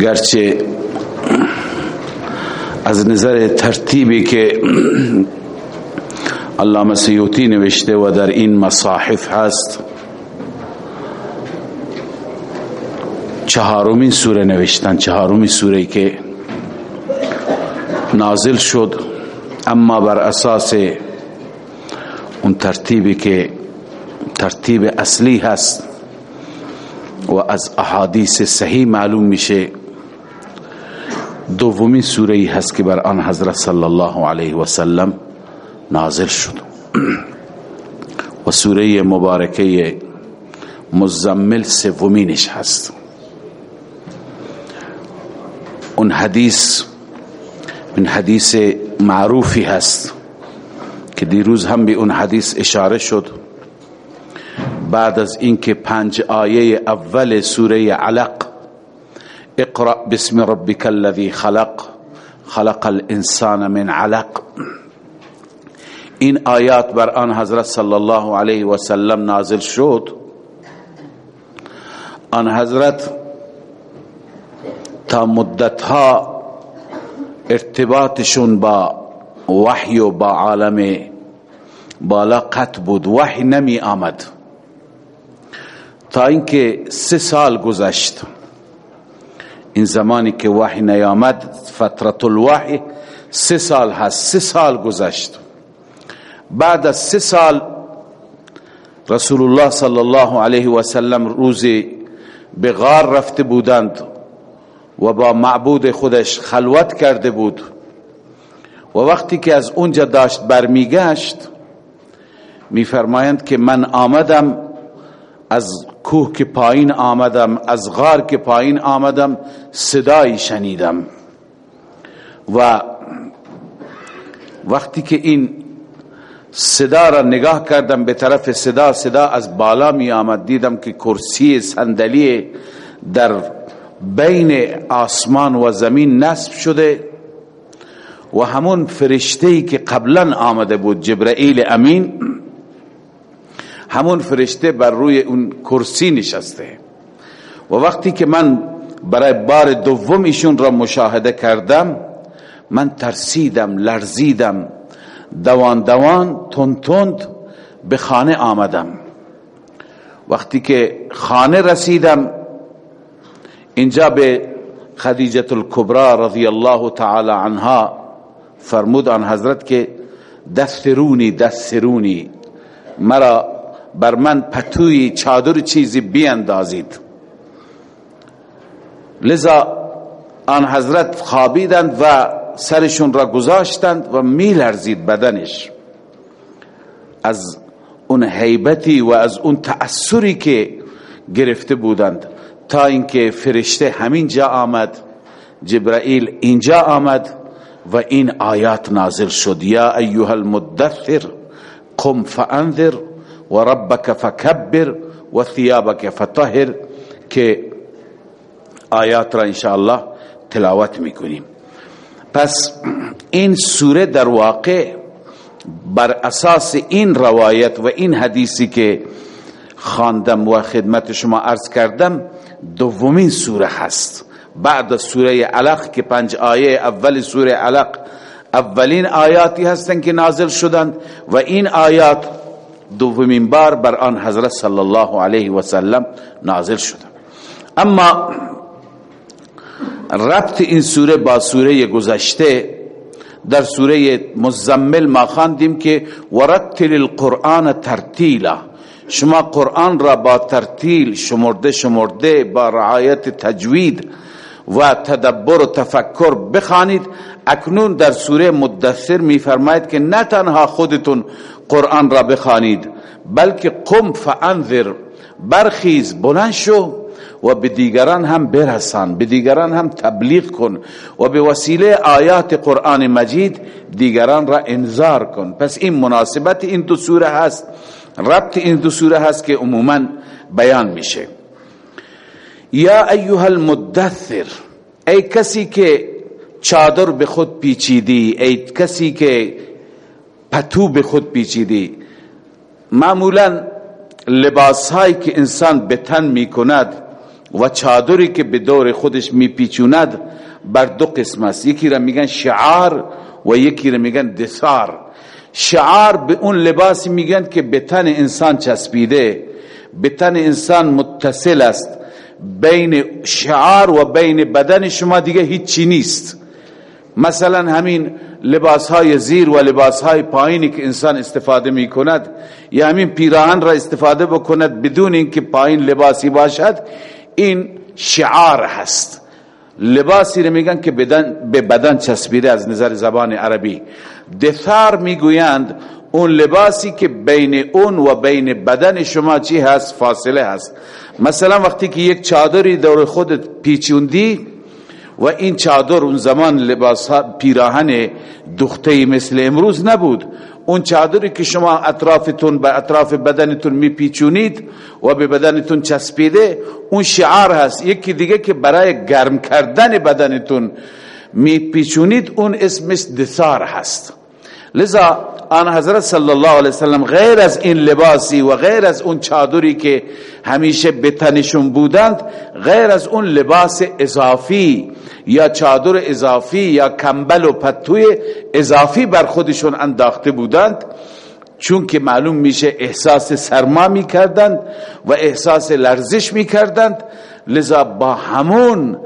گرچه از نظر ترتیبی که علامه سیوطی نوشته و در این مصاحف هست چهارمین سوره نوشتن چهارمین سوره که نازل شد اما بر اساس اون ترتیبی که ترتیب اصلی هست و از احادیث صحیح معلوم میشه دومی سوره ای هست که بر آن حضرت صلی الله علیه و سلم نازل شد. و سوره مبارکه مزمل سومینش هست. اون حدیث من حدیث معروفی هست که دیروز هم به اون حدیث اشاره شد. بعد از اینکه پنج آیه اول سوره علق اقرأ بسم ربك الذي خلق. خلق الانسان من علق. این آیات بر آن حضرت صلی الله علیه و سلم نازل شد. آن حضرت تا مدتها ارتباطشون با وحی و با عالم بالا قط بود. وحی نمی آمد. تا اینکه سه سال گذشت. این زمانی که وحی نیامد فترت الوحی سه سال هست سه سال گذشت. بعد از سه سال رسول الله صلی الله علیه و سلم روزی به غار رفته بودند و با معبود خودش خلوت کرده بود. و وقتی که از اونجا داشت برمیگشت میفرمایند که من آمدم از کوه که پایین آمدم از غار که پایین آمدم صدایی شنیدم. و وقتی که این صدا را نگاه کردم به طرف صدا صدا از بالا می آمد. دیدم که کرسی صندلی در بین آسمان و زمین نصب شده و همون فرشته که قبلا آمده بود جبرائیل امین. همون فرشته بر روی اون کرسی نشسته. و وقتی که من برای بار دوم ایشون را مشاهده کردم من ترسیدم لرزیدم. دوان دوان تند تند به خانه آمدم. وقتی که خانه رسیدم اینجا به خدیجه الکبرى رضی الله تعالی عنها فرمود آن حضرت که دسترونی دسترونی مرا بر من پتوی چادر چیزی بیاندازید. لذا آن حضرت خوابیدند و سرشون را گذاشتند و میلرزید بدنش. از اون حیبتی و از اون تأثری که گرفته بودند تا اینکه فرشته همین جا آمد جبرائیل اینجا آمد و این آیات نازل شد. یا ایها المدثر قم فانذر و ربک فکبر و ثیابک فطهر که آیات را انشاءالله تلاوت می‌کنیم پس این سوره در واقع بر اساس این روایت و این حدیثی که خواندم و خدمت شما عرض کردم دومین سوره هست بعد سوره علق که پنج آیه اول سوره علق اولین آیاتی هستند که نازل شدند و این آیات دومین بار بر آن حضرت صلی الله علیه و سلم نازل شدند اما ربط این سوره با سوره گذشته در سوره مزمل ما خواندیم که ورتل القرآن ترتیلا. شما قرآن را با ترتیل شمرده شمرده با رعایت تجوید و تدبر و تفکر بخوانید. اکنون در سوره مدثر میفرماید که نه تنها خودتون قرآن را بخوانید. بلکه قم فانذر برخیز بلند شو و به دیگران هم برسان به دیگران هم تبلیغ کن و به وسیله آیات قرآن مجید دیگران را انذار کن. پس این مناسبت این دو سوره هست ربط این دو سوره هست که عموما بیان میشه. یا ایها المدثر ای کسی که چادر به خود پیچیدی ای کسی که پتو به خود پیچیدی. معمولا لباس هایی که انسان به تن می کند و چادری که به دور خودش می پیچوند بر دو قسم است. یکی را میگن شعار و یکی را میگن دثار شعار به اون لباسی میگن که به تن انسان چسبیده. به تن انسان متصل است. بین شعار و بین بدن شما دیگه هیچی نیست. مثلا همین لباس های زیر و لباس های پایینی که انسان استفاده می کند یا همین پیراهن را استفاده بکند بدون اینکه پایین لباسی باشد این شعار هست. لباسی رو میگن که بدن به بدن چسبیده از نظر زبان عربی. دثار می‌گویند اون لباسی که بین اون و بین بدن شما چی هست؟ فاصله هست. مثلا وقتی که یک چادری دور خودت پیچوندی و این چادر اون زمان لباس پیراهن دخته مثل امروز نبود. اون چادری که شما اطرافتون به اطراف بدنتون میپیچونید و به بدنتون چسبیده اون شعار هست. یکی دیگه که برای گرم کردن بدنتون میپیچونید اون اسمش دثار هست. لذا آن حضرت صلی الله علیه وسلم غیر از این لباسی و غیر از اون چادری که همیشه به تنشون بودند غیر از اون لباس اضافی یا چادر اضافی یا کمبل و پتوی اضافی بر خودشون انداخته بودند چون که معلوم میشه احساس سرما می‌کردند و احساس لرزش می‌کردند. لذا با همون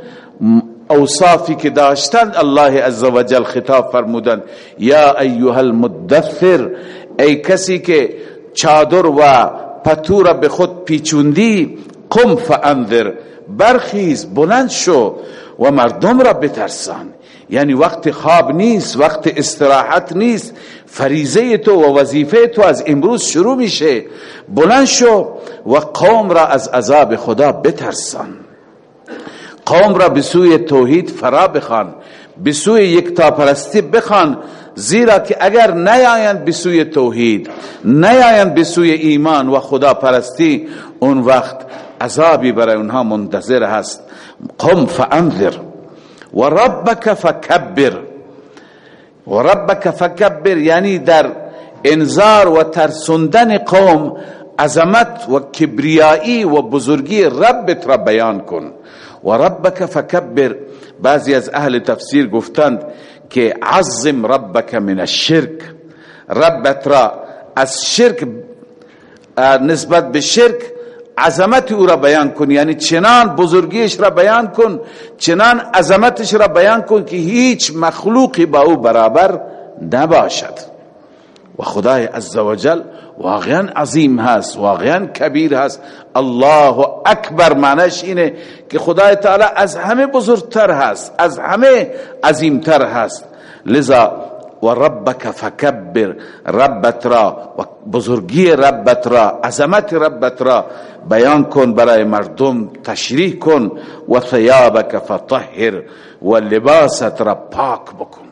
اوصافی که داشتند الله عزوجل خطاب فرمودند یا ایها المدثر ای کسی که چادر و پتو را به خود پیچوندی قم فانذر برخیز بلند شو و مردم را بترسان. یعنی وقت خواب نیست وقت استراحت نیست فریزه تو و وظیفه تو از امروز شروع میشه. بلند شو و قوم را از عذاب خدا بترسان. قوم را به سوی توحید فرا بخوان به سوی یک پرستی بخوان زیرا که اگر نیایند به سوی توحید نیایند به سوی ایمان و خدا پرستی اون وقت عذابی برای اونها منتظر هست. قم فانذر و ربک فکبر. و ربک فکبر یعنی در انذار و ترسندن قوم عظمت و کبریایی و بزرگی ربت را بیان کن. و ربک فکبر بعضی از اهل تفسیر گفتند که عظم ربک من الشرک. ربت را از شرک نسبت به شرک عظمت او را بیان کن. یعنی چنان بزرگیش را بیان کن چنان عظمتش را بیان کن که هیچ مخلوقی با او برابر نباشد. و خدای عزوجل واقعا عظیم هست واقعا کبیر هست. الله اکبر معنیش اینه که خدای تعالی از همه بزرگتر هست از همه عظیمتر هست. لذا و ربک فکبر ربت را و بزرگی ربت را عظمت ربت را بیان کن برای مردم تشریح کن. و ثیابک فطهر و لباست را پاک بکن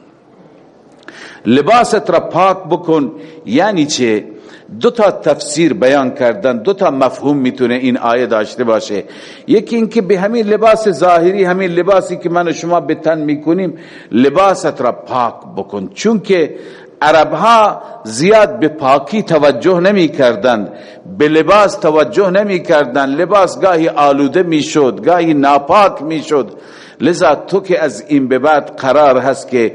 لباست را پاک بکن یعنی چه؟ دو تا تفسیر بیان کردن دو تا مفهوم می‌تونه این آیه داشته باشه. یکی اینکه به همین لباس ظاهری همین لباسی که من و شما به تن می‌کنیم لباست را پاک بکن. چون که عرب ها زیاد به پاکی توجه نمی کردند به لباس توجه نمی کردند لباس گاهی آلوده می شد گاهی ناپاک می شد لذا تو که از این به بعد قرار هست که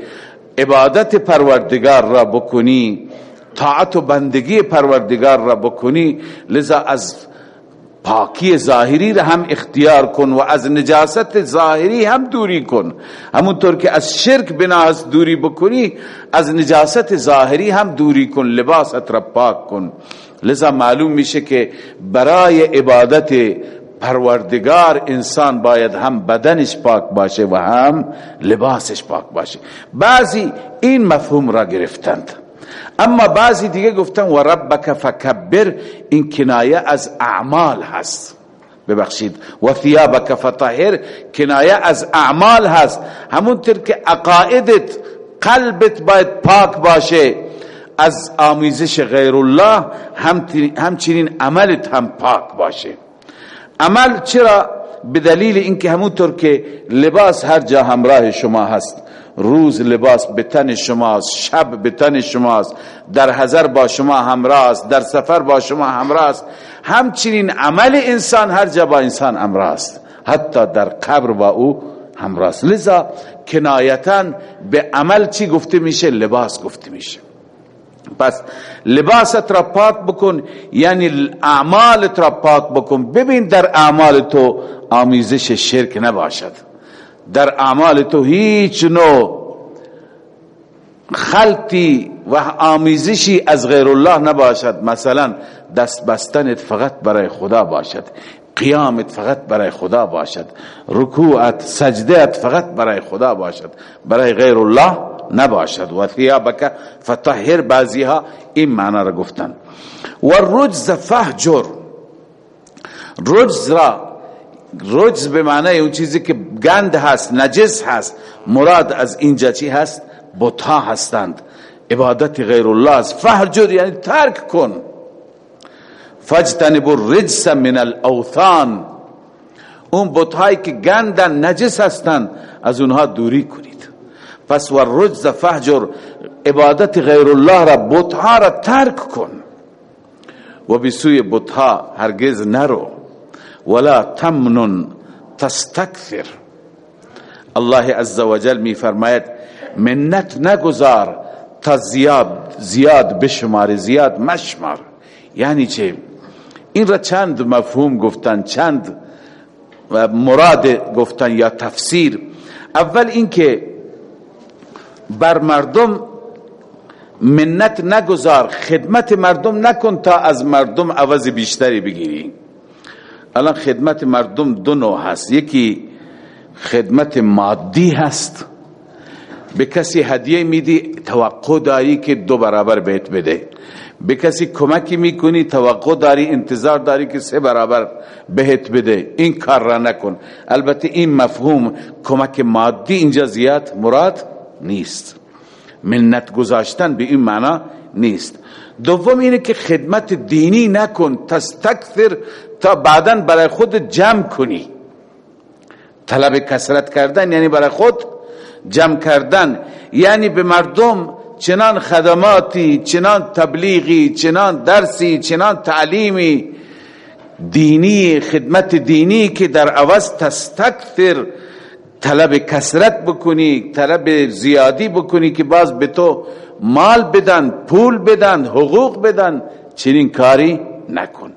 عبادت پروردگار را بکنی طاعت و بندگی پروردگار را بکنی لذا از پاکی ظاهری را هم اختیار کن و از نجاست ظاهری هم دوری کن. همونطور که از شرک بنا دوری بکنی از نجاست ظاهری هم دوری کن لباست را پاک کن. لذا معلوم میشه که برای عبادت پروردگار انسان باید هم بدنش پاک باشه و هم لباسش پاک باشه. بعضی این مفهوم را گرفتند. اما بعضی دیگه گفتن و ربک فکبر این کنایه از اعمال هست. ببخشید. و ثیابک فطهر کنایه از اعمال هست. همونطور که عقائدت قلبت باید پاک باشه. از آمیزش غیر الله همچنین عملت هم پاک باشه. عمل چرا؟ به دلیل اینکه همونطور که لباس هر جا همراه شما هست. روز لباس به تن شماست شب به تن شماست در حضر با شما همراه است در سفر با شما همراه است همچنین عمل انسان هر جا با انسان همراه است حتی در قبر با او همراه است لذا کنایتا به عمل چی گفته میشه؟ لباس گفته میشه. پس لباست را پاک بکن یعنی اعمالت را پاک بکن. ببین در اعمال تو آمیزش شرک نباشد. در اعمال تو هیچ نوع خلطی و آمیزشی از غیر الله نباشد. مثلا دست بستنت فقط برای خدا باشد. قیامت فقط برای خدا باشد. رکوعت سجدهت فقط برای خدا باشد. برای غیر الله نباشد. و ثیابک فطهر بعضیها این معنی را گفتن. و رجز فهجر رجز را رجز به معنی اون چیزی که گند هست نجس هست. مراد از اینجا چی هست؟ بطا هستند. عبادت غیر الله است. فهجر یعنی ترک کن. فجتنب الرجس من الاوثان. اون بطهایی که گندن نجس هستند از اونها دوری کنید. پس و رجز فهجر عبادت غیر الله را بطها را ترک کن. و بسوی بطها هرگز نرو. ولا تمنن تستكثر الله عز وجل می فرماید منت نگذار تا زیاد زیاد بشمار زیاد مشمار. یعنی چه؟ این را چند مفهوم گفتن چند مراد گفتن یا تفسیر. اول اینکه بر مردم منت نگذار خدمت مردم نکن تا از مردم عوض بیشتری بگیری. الان خدمت مردم دو نوع هست. یکی خدمت مادی هست. به کسی هدیه میدی توقع داری که دو برابر بهت بده. به کسی کمکی می‌کنی توقع داری انتظار داری که سه برابر بهت بده. این کار را نکن. البته این مفهوم کمک مادی اینجا زیاد مراد نیست. منت گذاشتن به این معنا نیست. دوم اینه که خدمت دینی نکن. تستکثر تا بعدا برای خود جمع کنی. طلب کسرت کردن یعنی برای خود جمع کردن. یعنی به مردم چنان خدماتی چنان تبلیغی چنان درسی چنان تعلیمی دینی خدمت دینی که در عوض تستکثر طلب کسرت بکنی طلب زیادی بکنی که باز به تو مال بدن پول بدن حقوق بدن چنین کاری نکن.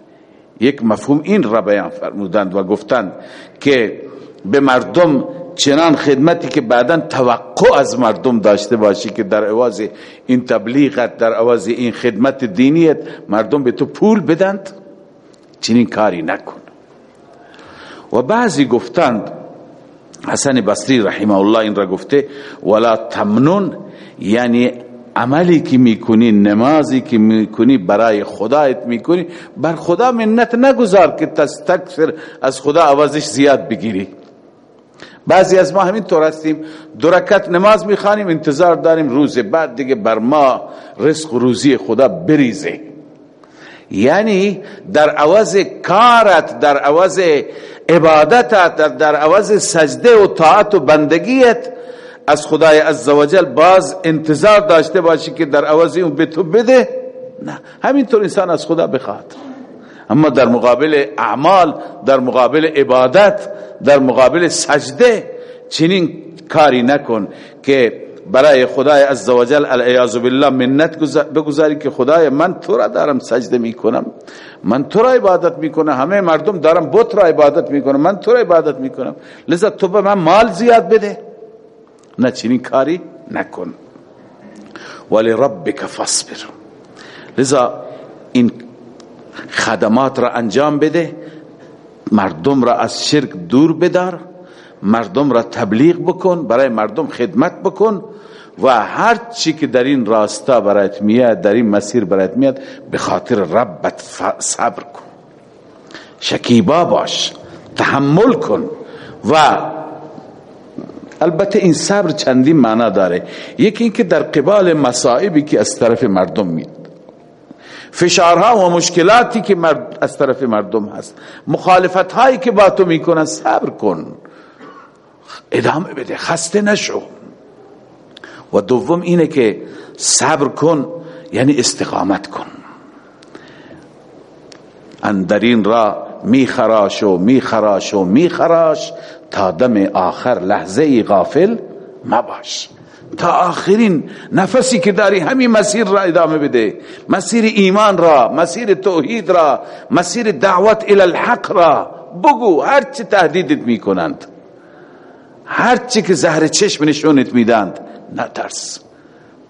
یک مفهوم این را بیان فرمودند و گفتند که به مردم چنان خدمتی که بعدا توقع از مردم داشته باشی که در عوض این تبلیغت در عوض این خدمت دینیت مردم به تو پول بدند. چنین کاری نکن. و بعضی گفتند حسن بصری رحمه الله این را گفته ولا تمنون. یعنی عملی که می‌کنی نمازی که می‌کنی برای خدایت می‌کنی بر خدا منت نگذار که تستکثر از خدا عوضش زیاد بگیری. بعضی از ما همین طور هستیم. دو رکت نماز می‌خوانیم انتظار داریم روز بعد دیگه بر ما رزق و روزی خدا بریزه. یعنی در عوض کارت در عوض عبادتت در, عوض سجده و طاعت و بندگیت از خدای عزوجل باز انتظار داشته باشی که در عوضی اون به تو بده. نه همینطور انسان از خدا بخواد. اما در مقابل اعمال در مقابل عبادت در مقابل سجده چنین کاری نکن که برای خدای عزوجل العیاذ بالله منت بگذاری که خدای من تو را دارم سجده می‌کنم. من تو را عبادت می‌کنم. همه مردم دارم بت را عبادت می‌کنم من تو را عبادت می‌کنم. لذا تو به من مال زیاد بده. نه چنین کاری نکن. ولی ربک فاصبر. لذا این خدمات را انجام بده مردم را از شرک دور بدار مردم را تبلیغ بکن برای مردم خدمت بکن و هر چی که در این راستا برایت میاد در این مسیر برایت میاد به خاطر ربت صبر کن. شکیبا باش تحمل کن و البته این صبر چندین معنا داره. یکی اینکه در قبال مصائبی که از طرف مردم میاد. فشارها و مشکلاتی که از طرف مردم هست. مخالفت هایی که با تو می‌کنن صبر کن. ادامه بده خسته نشو. و دوم اینه که صبر کن یعنی استقامت کن. اندرین را میخراش و میخراش و میخراش تا دم آخر لحظه غافل مباش. تا آخرین نفسی که داری همین مسیر را ادامه بده. مسیر ایمان را مسیر توحید را مسیر دعوت الى الحق را. بگو هرچی تهدیدت می‌کنند. هرچی که زهر چشم نشونت میدند نترس.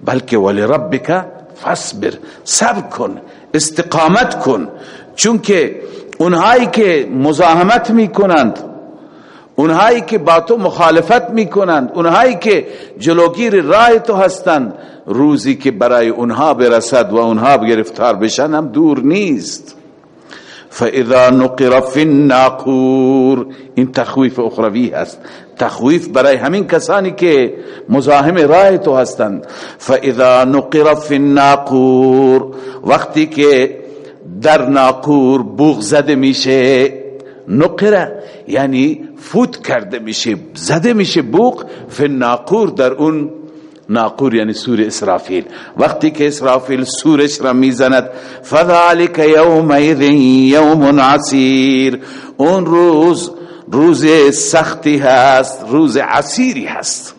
بلکه ولی ربک فصبر صبر کن استقامت کن. چون که اونهایی که مزاحمت می‌کنند اونهایی که با تو مخالفت می‌کنند اونهایی که جلوگیر راه تو هستند روزی که برای اونها برسد و اونها گرفتار بشن هم دور نیست. فاذا نقر فی الناقور این تخویف اخروی هست. تخویف برای همین کسانی که مزاحم راه تو هستند. فاذا نقر فی الناقور وقتی که در ناقور بوغ زده میشه نقره یعنی فوت کرده میشه زده میشه بوق فی ناقور در اون ناقور یعنی سور اسرافیل. وقتی که اسرافیل سورش را می‌زند فذالک یومئذ یوم عسیر. اون روز روز سختی هست روز عسیری هست.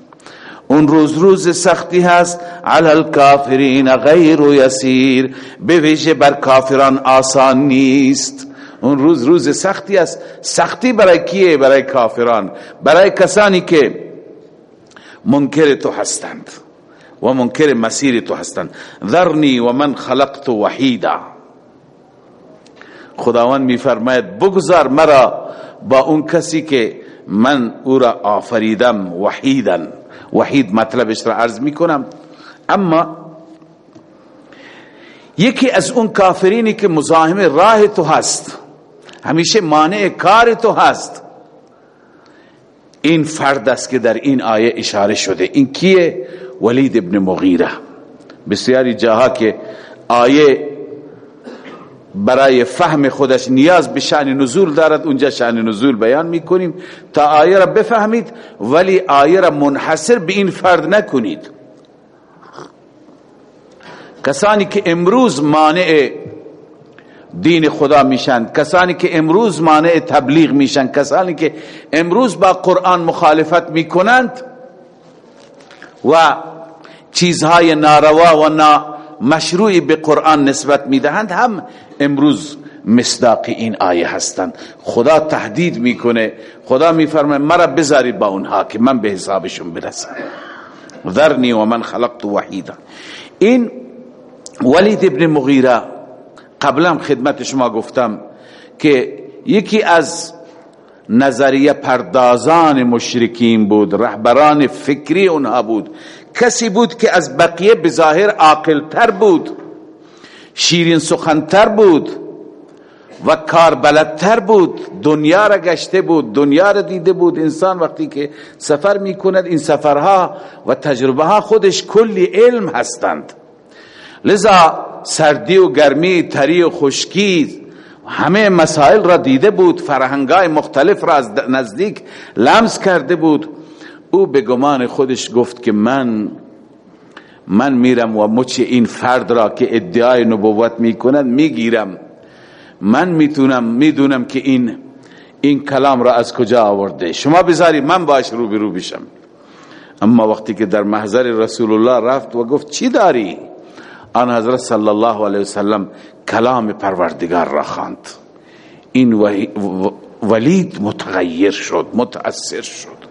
اون روز روز سختی هست. علی الکافرین غیر یسیر. به بر کافران آسان نیست. اون روز روز سختی است. سختی برای کیه؟ برای کافران. برای کسانی که منکر تو هستند و منکر مسیر تو هستند. ذرنی و من خلقت وحیدا. خداوند میفرماید بگذار مرا با اون کسی که من او را آفریدم وحیدا. وحید مطلبش را عرض می‌کنم. اما یکی از اون کافرینی که مزاحم راه تو هست همیشه مانع کار تو هست. این فرد است که در این آیه اشاره شده. این کیه؟ ولید ابن مغیره. بسیاری جاها که آیه برای فهم خودش نیاز به شأن نزول دارد اونجا شأن نزول بیان می‌کنیم. تا آیه را بفهمید ولی آیه را منحصر به این فرد نکنید. کسانی که امروز مانع دین خدا میشن. کسانی که امروز مانع تبلیغ میشن. کسانی که امروز با قرآن مخالفت می‌کنند و چیزهای ناروا و نا مشروعی به قرآن نسبت می‌دهند هم امروز مصداق این آیه هستند. خدا تهدید می‌کنه. خدا میفرمه مرا بذارید با اونها که من به حسابشون برسم. ذرنی و من خلقت وحیدا. این ولید ابن مغیره قبلا خدمت شما گفتم که یکی از نظریه پردازان مشرکین بود رهبران فکری اونها بود. کسی بود که از بقیه بظاهر عاقلتر بود شیرین سخنتر بود و کار بلدتر بود. دنیا را گشته بود دنیا را دیده بود. انسان وقتی که سفر می کند این سفرها و تجربه ها خودش کلی علم هستند. لذا سردی و گرمی تری و خشکی همه مسائل را دیده بود فرهنگای مختلف را از نزدیک لمس کرده بود. او به گمان خودش گفت که من من میرم و مچ این فرد را که ادعای نبوت می‌کند می‌گیرم. من می‌تونم می‌دونم که این این کلام را از کجا آورده. شما بذاری من باش رو برو بشم. اما وقتی که در محضر رسول الله رفت و گفت چی داری؟ آن حضرت صلی الله علیه وسلم کلام پروردگار را خواند. این ولید متغیر شد متأثر شد.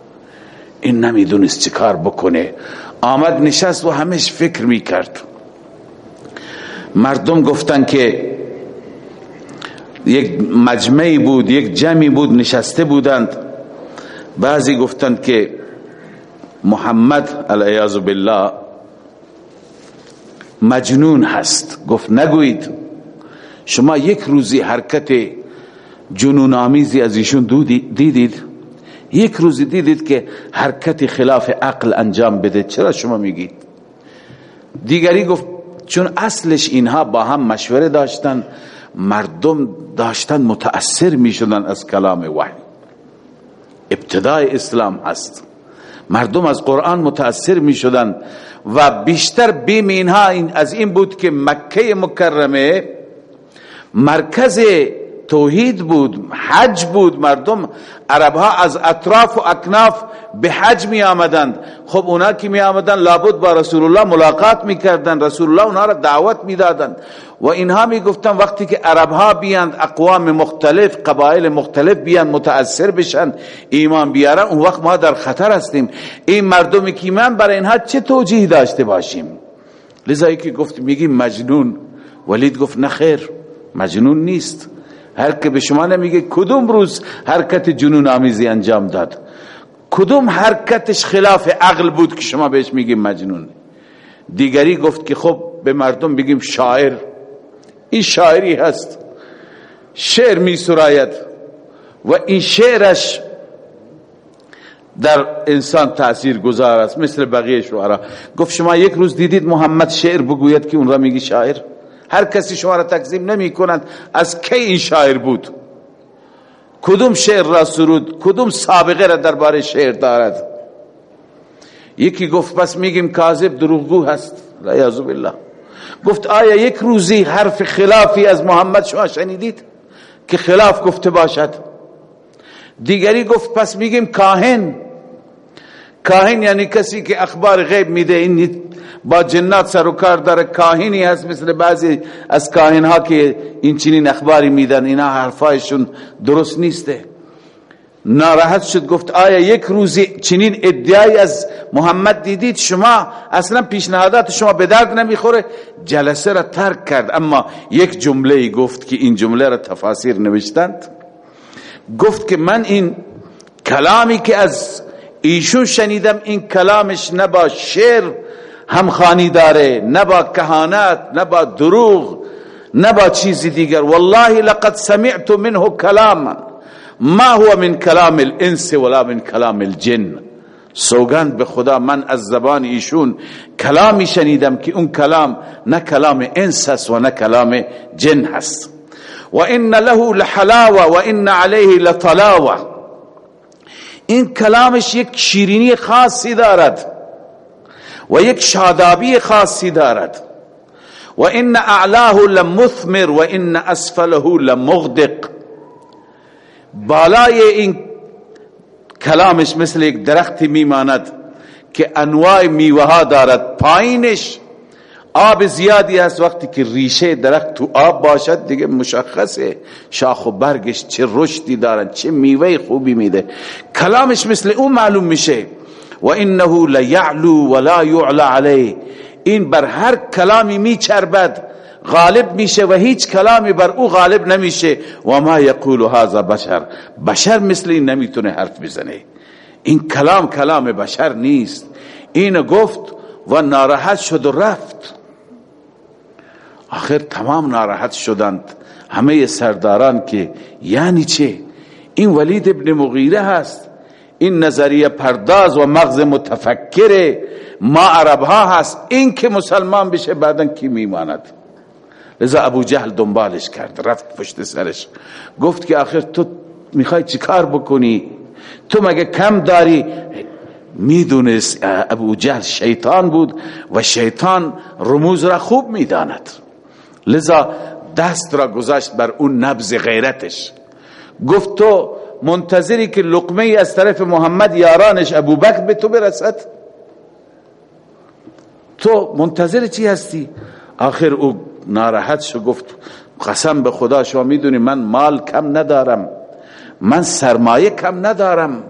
این نمی‌دونست چیکار بکنه. آمد نشست و همش فکر می‌کرد. مردم گفتن که یک مجمعی بود یک جمعی بود نشسته بودند. بعضی گفتند که محمد علیه بالله مجنون هست. گفت نگویید. شما یک روزی حرکت جنون آمیزی از ایشون دیدید؟ یک روز دیدید که حرکت خلاف عقل انجام بده. چرا شما میگید؟ دیگری گفت چون اصلش اینها با هم مشوره داشتن مردم داشتن متأثر می‌شدن از کلام وحی. ابتدای اسلام هست. مردم از قرآن متأثر می‌شدن. و بیشتر بیم اینها از این بود که مکه مکرمه مرکز توحید بود حج بود مردم عرب ها از اطراف و اکناف به حج می آمدند خب اونا که می آمدند لابد با رسول الله ملاقات می کردند رسول الله اونا را دعوت می دادند و اینها می گفتن وقتی که عرب ها بیاند اقوام مختلف قبایل مختلف بیاند متاثر بشن ایمان بیارن اون وقت ما در خطر هستیم. این مردمی که من برای اینها چه توجیه داشته باشیم؟ لذا که گفت میگیم مجنون. ولید گفت نخیر مجنون نیست. هر که به شما نمیگه کدوم روز حرکت جنون آمیزی انجام داد؟ کدوم حرکتش خلاف عقل بود که شما بهش میگیم مجنون؟ دیگری گفت که خب به مردم بگیم شاعر. این شاعری هست. شعر می سراید و این شعرش در انسان تاثیر گذار است. مثل بقیه شعرا. گفت شما یک روز دیدید محمد شعر بگوید که اون را میگی شاعر؟ هر کسی شما را تکذیب نمی کند از کی این شاعر بود؟ کدوم شعر را سرود؟ کدوم سابقه را درباره شعر دارد؟ یکی گفت پس میگیم کاذب دروغگو هست. لا بالله. گفت آیا یک روزی حرف خلافی از محمد شما شنیدید که خلاف گفته باشد؟ دیگری گفت پس میگیم کاهن. کاهن یعنی کسی که اخبار غیب میده این با جنات سر و کار داره. کاهنی هست مثل بعضی از کاهن ها که این چنین اخباری میدن. اینا حرفایشون درست نیسته. ناراحت شد گفت آیا یک روزی چنین ادعای از محمد دیدید؟ شما اصلا پیشنهادات شما به درد نمی‌خوره؟ جلسه را ترک کرد. اما یک جمله گفت که این جمله را تفاسیر نوشتند. گفت که من این کلامی که از ایشون شنیدم این کلامش نبا شعر همخانی داره نه با کهانت نه با دروغ نه با چیزی دیگر. والله لقد سمعت منه کلاما ما هو من کلام الانس ولا من کلام الجن. سوگند به خدا من از زبان ایشون کلامی شنیدم که اون کلام نه کلام انس هست و نه کلام جن هست. و ان له لحلاوه و ان علیه لطلاوه. این کلامش یک شیرینی خاصی دارد و یک شادابی خاصی دارد. و ان اعلاه لمثمر و ان اسفله لمغدق. بالای این کلامش مثل یک درختی میماند که انواع میوه ها دارد. پایینش آب زیادی هست وقتی که ریشه درخت تو آب باشد دیگه مشخصه. شاخ و برگش چه رشدی دارد چه میوه خوبی میده. کلامش مثل اون معلوم میشه. و انه لیعلو ولا یعلى علیه. این بر هر کلامی میچربد غالب میشه و هیچ کلامی بر او غالب نمیشه. و ما یقول هذا بشر. بشر مثل این نمی‌تونه حرف بزنه. این کلام کلام بشر نیست. این گفت و ناراحت شد و رفت. آخر تمام ناراحت شدند. همه سرداران که یعنی چه؟ این ولید ابن مغیره هست. این نظریه پرداز و مغز متفکر ما عرب ها هست. این که مسلمان بشه بعدا کی میماند؟ لذا ابو جهل دنبالش کرد رفت پشت سرش. گفت که آخر تو می‌خوای چیکار بکنی؟ تو مگه کم داری؟ می‌دونست ابو جهل شیطان بود و شیطان رموز را خوب می‌داند. لذا دست را گذاشت بر اون نبز غیرتش. گفت تو منتظری که لقمه از طرف محمد یارانش ابو بکر به تو برسد؟ تو منتظر چی هستی؟ آخر او ناراحت شو گفت قسم به خدا شما می‌دونی من مال کم ندارم من سرمایه کم ندارم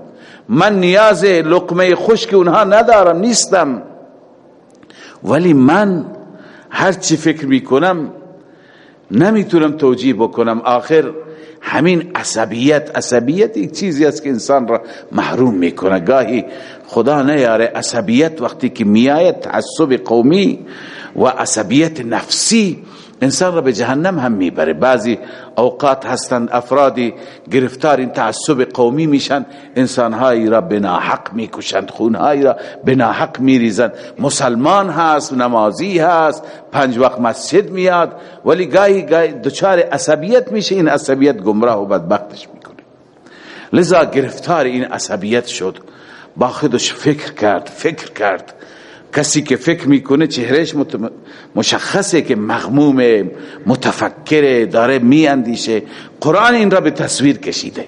من نیاز لقمه خشک اونها ندارم نیستم. ولی من هر چی فکر می‌کنم نمی‌تونم توجیه بکنم. آخر همین عصبیت عصبیت یک چیزی است که انسان را محروم می‌کنه گاهی خدا نیاره عصبیت وقتی که میآید تعصب قومی و عصبیت نفسی انسان را به جهنم هم می‌بره. بعضی اوقات هستند افرادی گرفتار این تعصب قومی میشن انسانهایی را بناحق می‌کشند خونهایی را بناحق میریزند. مسلمان هست نمازی هست پنج وقت مسجد میاد ولی گاهی گاهی دچار عصبیت میشه این عصبیت گمراه و بدبختش می‌کنه. لذا گرفتار این عصبیت شد. با خودش فکر کرد فکر کرد. کسی که فکر می‌کنه چهرهش مشخصه که مغموم متفکر داره میاندیشه. قرآن این را به تصویر کشیده.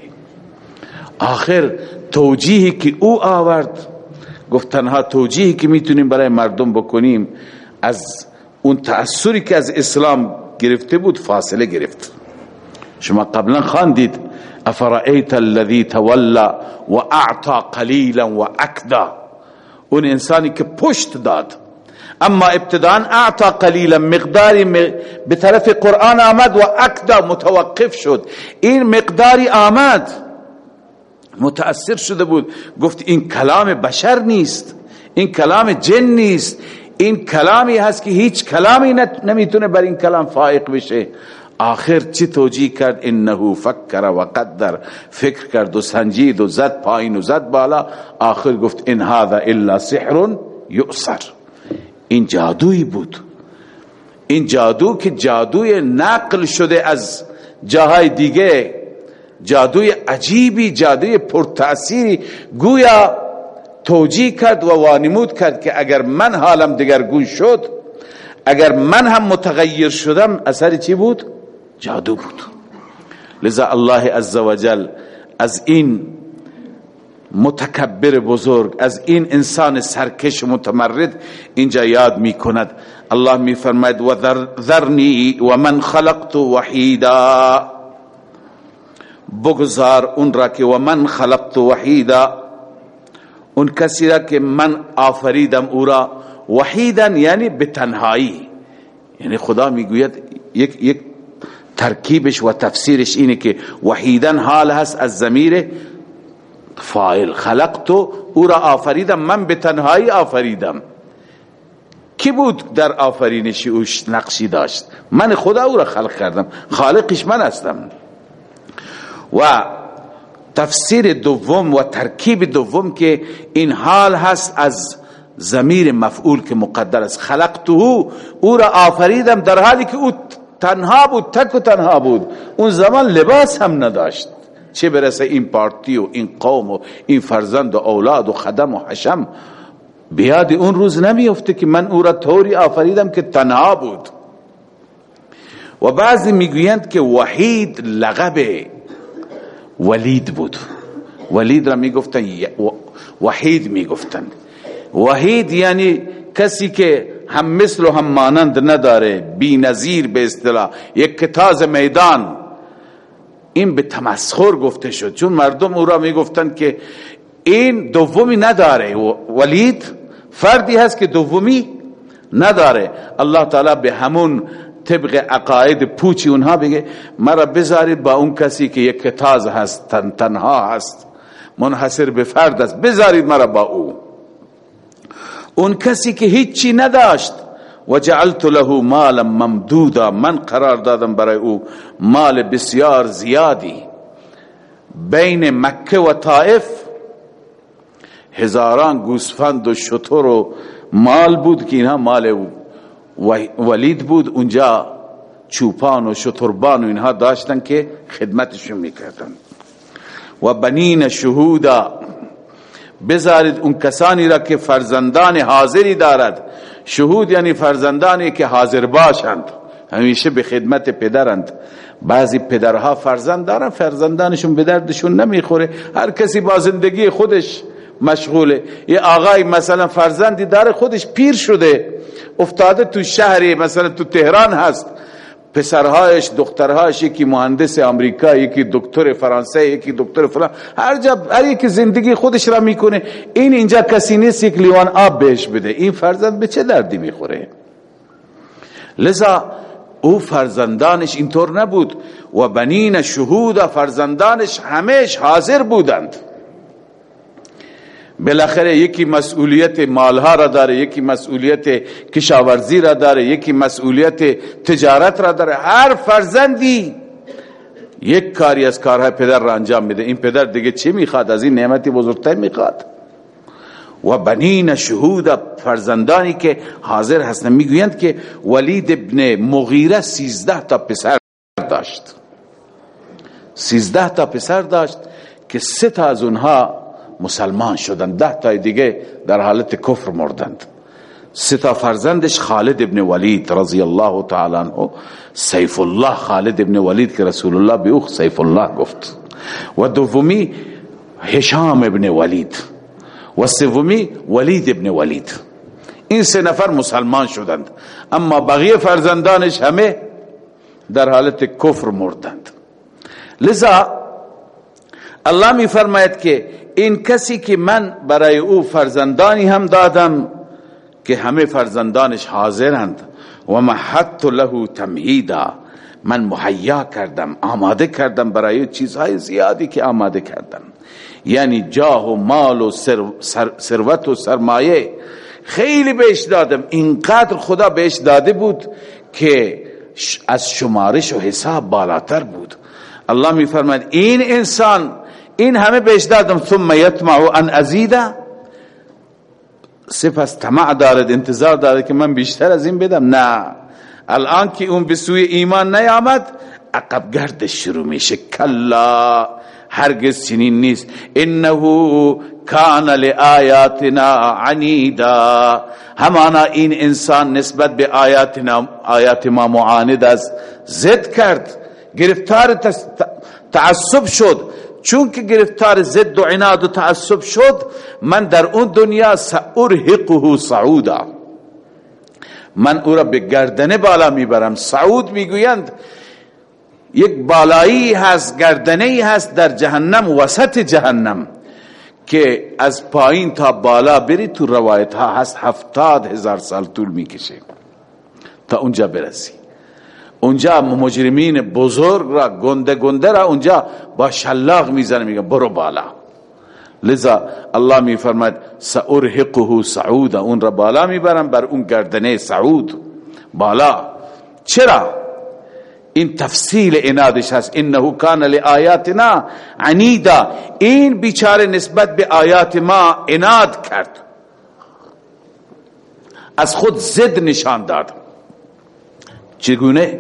آخر توجیهی که او آورد گفت تنها توجیهی که می‌تونیم برای مردم بکنیم از اون تأثیری که از اسلام گرفته بود فاصله گرفت. شما قبلا خواندید افرأیت الذی تولا و اعطا قلیلا و اکدا؟ اون انسانی که پشت داد. اما ابتدان اعطا قلیلا مقداری به طرف قرآن آمد و اکدا متوقف شد. این مقداری آمد. متأثر شده بود. گفت این کلام بشر نیست. این کلام جن نیست. این کلامی هست که هیچ کلامی نمی‌تونه بر این کلام فائق بشه. آخر چی توجیه کرد؟ انه فکر و قدر. فکر کرد و سنجید و زد پایین و زد بالا. آخر گفت ان هذا الا سحر یؤثر. این جادویی بود. این جادو که جادوی نقل شده از جاهای دیگه. جادوی عجیبی جادوی پرتأثیری. گویا توجیه کرد و وانمود کرد که اگر من حالم دگرگون شد اگر من هم متغیر شدم اثر چی بود؟ جادو بود. لذا الله عزوجل از این متکبر بزرگ از این انسان سرکش متمرد اینجا یاد می کند الله می فرماید و ذرنی و من خلقت وحیدا. بگذار اون را که و من خلقت وحیدا. اون کسی را که من آفریدم او را وحیدا یعنی به تنهایی. یعنی خدا می‌گوید یک یک ترکیبش و تفسیرش اینه که وحیدن حال هست از زمیر فاعل. خلقتو او را آفریدم من به تنهایی آفریدم. کی بود در آفرینشی اوش نقشی داشت؟ من خدا او را خلق کردم خالقش من هستم. و تفسیر دوم و ترکیب دوم که این حال هست از زمیر مفعول که مقدر است. خلقته او را آفریدم در حالی که او تنها بود تک و تنها بود. اون زمان لباس هم نداشت. چه برسه این پارتی و این قوم و این فرزند و اولاد و خدم و حشم. بیاد اون روز نمیفته که من او را طوری آفریدم که تنها بود. و بعضی می‌گویند که وحید لغب ولید بود. ولید را می‌گفتن وحید می‌گفتن وحید یعنی کسی که هم مثل و هم مانند نداره. بی نظیر به اصطلاح. یک کتاز میدان. این به تمسخر گفته شد. چون مردم او را می‌گفتند که این دومی نداره. ولید فردی هست که دومی نداره. الله تعالی به همون طبق عقاید پوچی اونها بگه مرا بذارید با اون کسی که یک کتاز هست تن تنها هست منحصر به فرد است. بذارید مرا با او. اون کسی که هیچی نداشت. و جعلت له مالا ممدودا. من قرار دادم برای او مال بسیار زیادی. بین مکه و طائف هزاران گوسفند و شطور و مال بود که اینها مال ولید بود اونجا چوپان و شطربان و اینها داشتن که خدمتشون می‌کردن. و بنین شهودا. بذارید اون کسانی را که فرزندان حاضری دارد. شهود یعنی فرزندانی که حاضر باشند. همیشه به خدمت پدرند. بعضی پدرها فرزند دارن فرزندانشون به دردشون نمی‌خوره. هر کسی با زندگی خودش مشغوله. یه آقای مثلا فرزندی داره خودش پیر شده. افتاده تو شهری مثلا تو تهران هست. پسرهایش دخترهایش یکی مهندس آمریکا یکی دکتر فرانسه یکی دکتر فلان. هر جا هر یکی زندگی خودش را می‌کنه. این اینجا کسی نیست یک لیوان آب بهش بده. این فرزند به چه دردی می‌خوره؟ لذا او فرزندانش اینطور نبود. و بنین شهود فرزندانش همیش حاضر بودند. بالاخره یکی مسئولیت مالها را داره یکی مسئولیت کشاورزی را داره یکی مسئولیت تجارت را داره. هر فرزندی یک کاری از کارهای پدر را انجام میده. این پدر دیگه چی می‌خواد؟ از این نعمتی بزرگتر می‌خواد. و بنین شهود فرزندانی که حاضر هستن. می‌گویند که ولید ابن مغیره سیزده تا پسر داشت. سیزده تا پسر داشت که سه تا از اونها مسلمان شدند ده تا دیگه در حالت کفر مردند. سه تا فرزندش خالد ابن ولید رضی الله تعالی عنه سیف الله خالد ابن ولید که رسول الله به او سیف الله گفت. و دومی هشام ابن ولید و سومی ولید ابن ولید. این سه نفر مسلمان شدند. اما بقیه فرزندانش همه در حالت کفر مردند. لذا الله می فرماید که این کسی که من برای او فرزندانی هم دادم که همه فرزندانش حاضرند. و محت له تمهیدا. من مهیا کردم آماده کردم برای چیزهای زیادی که آماده کردم. یعنی جاه و مال و ثروت و سرمایه خیلی بهش دادم. اینقدر خدا بهش داده بود که از شمارش و حساب بالاتر بود. الله می فرماید این انسان این همه بهش دادم ثم یطمع ان ازیده سپس طمع دارد انتظار دارد که من بیشتر از این بدم. نه. الان که اون به سوی ایمان نیامد عقب گردش شروع میشه. کلا. هرگز چنین نیست. انه کان لآیاتنا عنیدا. همانا این انسان نسبت به آیاتنا آیات ما معاند است زد کرد. گرفتار تعصب شد. چون که گرفتار زد و عناد و تعصب شد من در اون دنیا سأرهقه صعودا من او را به گردنه بالا می‌برم. سعود می‌گویند یک بالایی هست گردنه هست در جهنم وسط جهنم که از پایین تا بالا بری تو روایت ها هست هفتاد هزار سال طول می‌کشه تا اونجا برسی. اونجا مجرمین بزرگ را گنده گنده را اونجا با شلاق می‌زنه میگه برو بالا. لذا الله می فرماید سأرهقه سعود اون را بالا می‌برم بر اون گردنه سعود. بالا. چرا؟ این تفصیل انادش هست. انه کان لآیاتنا عنیدا. این بیچاره نسبت به آیات ما اناد کرد. از خود زد نشان داد. چگونه؟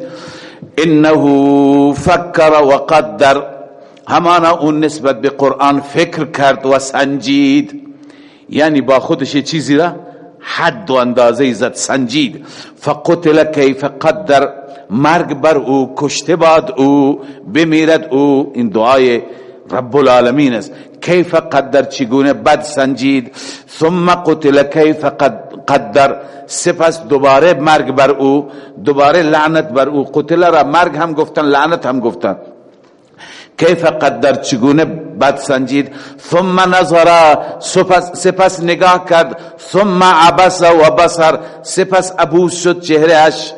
انه فکر و قدر. همانا اون نسبت به قرآن فکر کرد و سنجید. یعنی با خودش چیزی را حد و اندازه زد سنجید. فقتل کیف قدر. مرگ بر او کشته باد او بمیرد او. این دعای رب العالمین است. کیف قدر چگونه بد سنجید. ثم قتل کیف قدر. سپس دوباره مرگ بر او. دوباره لعنت بر او. قتل را مرگ هم گفتن لعنت هم گفتن. کیف قدر چگونه بد سنجید. ثم نظر. سپس, سپس نگاه کرد. ثم عبس و بصر. سپس ابوس شد چهرهش.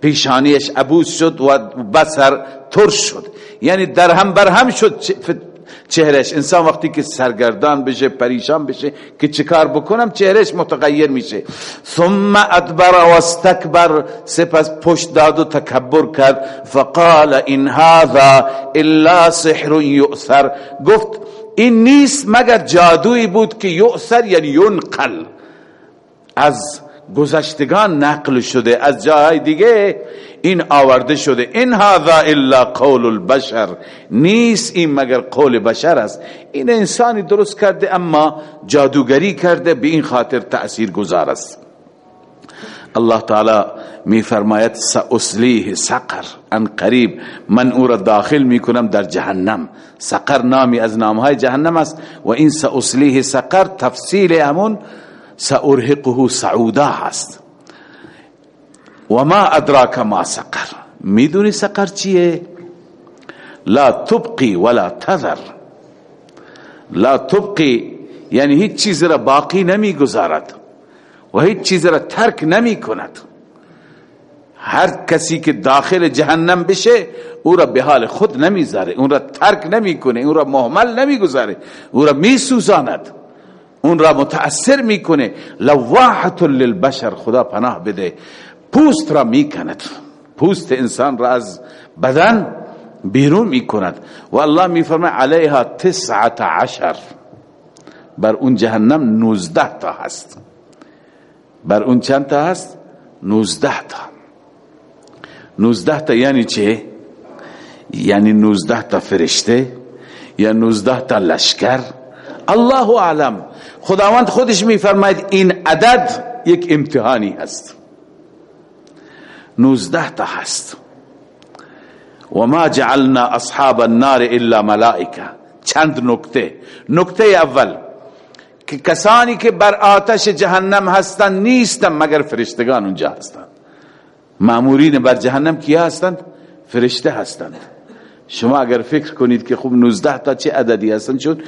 پیشانیش ابوس شد و بصر ترش شد. یعنی در هم بر هم شد چهرش انسان وقتی که سرگردان بشه پریشان بشه که چیکار بکنم چهرش متغیر میشه. ثم ادبر و استکبر. سپس پشت داد و تکبر کرد. فقال این هذا الا سحر یؤثر. گفت این نیست مگر جادویی بود که یؤثر یعنی ینقل. از گذشتگان نقل شده از جاهای دیگه این آورده شده. این هذا الا قول البشر. نیست این مگر قول بشر است. این انسانی درست کرده اما جادوگری کرده به این خاطر تأثیر گذار است. الله تعالی می فرماید سأسلیه سقر ان قریب. من او را داخل می کنم در جهنم. سقر نامی از نامهای جهنم است. و این سأسلیه سقر تفصیل همون سأرهقه سعودا هست. و ما ادراک ما سقر. می‌دونی سقر چیه؟ لا تبقی ولا تذر. لا تبقی یعنی هیچ چیز را باقی نمی گذارد و هیچ چیز را ترک نمی کند هر کسی که داخل جهنم بشه او را به حال خود نمی‌ذاره اون را ترک نمی‌کنه اون را محمل نمی‌گذاره او را میسوزاند. اون را متاثر می‌کنه. لواحت للبشر خدا پناه بده. پوست را می‌کند. پوست انسان را از بدن بیرون می‌کند. و الله میفرمه علیها تسعت عشر. بر اون جهنم نوزده تا هست. بر اون چند تا هست؟ نوزده تا. نوزده تا یعنی چه؟ یعنی نوزده تا فرشته یا نوزده تا لشکر؟ الله اعلم. خداوند خودش میفرماید این عدد یک امتحانی هست. نوزده تا هست. و ما جعلنا اصحاب النار الا ملائکه. چند نکته؟ نکته اول که کسانی که بر آتش جهنم هستند نیستند مگر فرشتگان اونجا هستند. معمورین بر جهنم کیا هستند؟ فرشته هستند. شما اگر فکر کنید که خوب 19 تا چه عددی هستن چون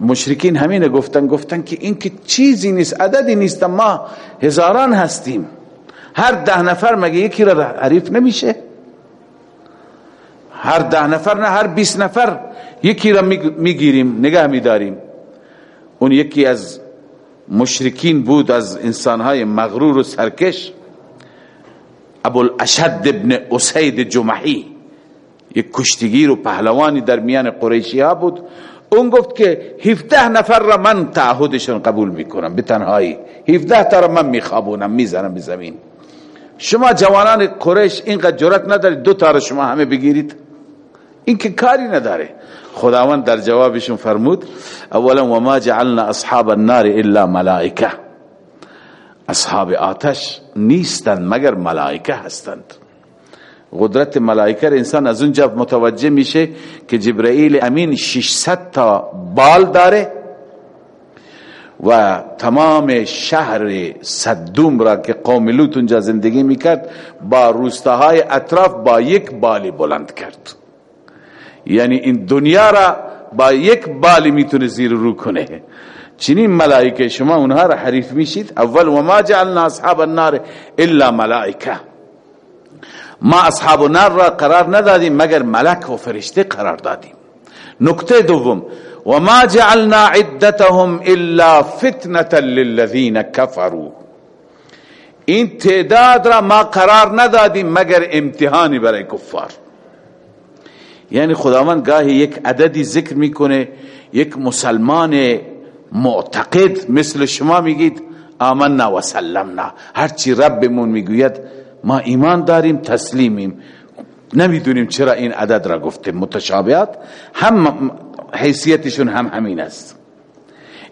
مشرکین همین گفتن گفتن که این که چیزی نیست عددی نیست ما هزاران هستیم. هر ده نفر مگه یکی را حریف نمیشه؟ هر ده نفر نه هر بیس نفر یکی را می‌گیریم نگه میداریم. اون یکی از مشرکین بود از انسانهای مغرور و سرکش ابو الاشد ابن اسید جمحی. یک کشتگیر و پهلوانی در میان قریشی ها بود. اون گفت که 17 نفر را من تعهدشون قبول می‌کنم به تنهایی. 17 تا را من میخوابونم می‌زنم به زمین. شما جوانان قریش اینقدر جرات ندارید دو تا را شما همه بگیرید. این که کاری نداره. خداوند در جوابشون فرمود اولا و ما جعلنا اصحاب النار الا ملائکه. اصحاب آتش نیستند مگر ملائکه هستند؟ قدرت ملائکه انسان از اونجا متوجه میشه که جبرائیل امین 600 تا بال داره و تمام شهر صدوم را که قوم لوط اونجا زندگی می‌کرد با روستاهای اطراف با یک بالی بلند کرد. یعنی این دنیا را با یک بالی می‌تونه زیر رو کنه. چنین ملائکه شما اونها را حریف میشید؟ اول و ما جعلنا اصحاب النار الا ملائکه. ما اصحاب النار را قرار ندادیم مگر ملک و فرشته قرار دادیم. نکته دوم و ما جعلنا عدتهم الا فتنه للذین كفروا این تعداد را ما قرار ندادیم مگر امتحانی برای کفار. یعنی خداوند گاهی یک عددی ذکر می‌کنه یک مسلمان معتقد مثل شما میگید آمنا و سلمنا. هرچی ربمون می‌گوید ما ایمان داریم تسلیمیم. نمی‌دونیم چرا این عدد را گفته متشابهات هم حیثیتشون هم همین است.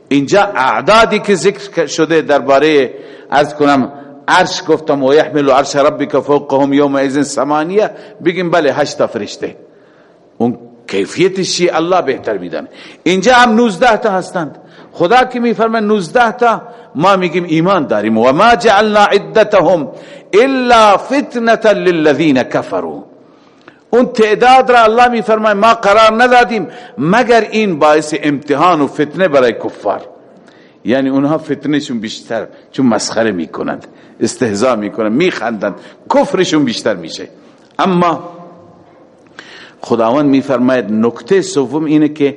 اینجا اعدادی که ذکر شده درباره از کنم عرش گفتم و یحمل عرش ربک فوقهم یوم ایزن سمانیه بگیم بله هشتا فرشته. اون کیفیتش الله بهتر میدن اینجا هم 19 تا هستند. خدا که میفرمه 19 تا ما میگیم ایمان داریم. و ما جعلنا عدتهم الا فتنه للذین كفروا. اون تعداد را الله میفرماید ما قرار ندادیم مگر این باعث امتحان و فتنه برای کفار. یعنی اونها فتنهشون بیشتر چون مسخره می‌کنند استهزا می‌کنند میخندند کفرشون بیشتر میشه. اما خداوند میفرماید نکته سوم اینه که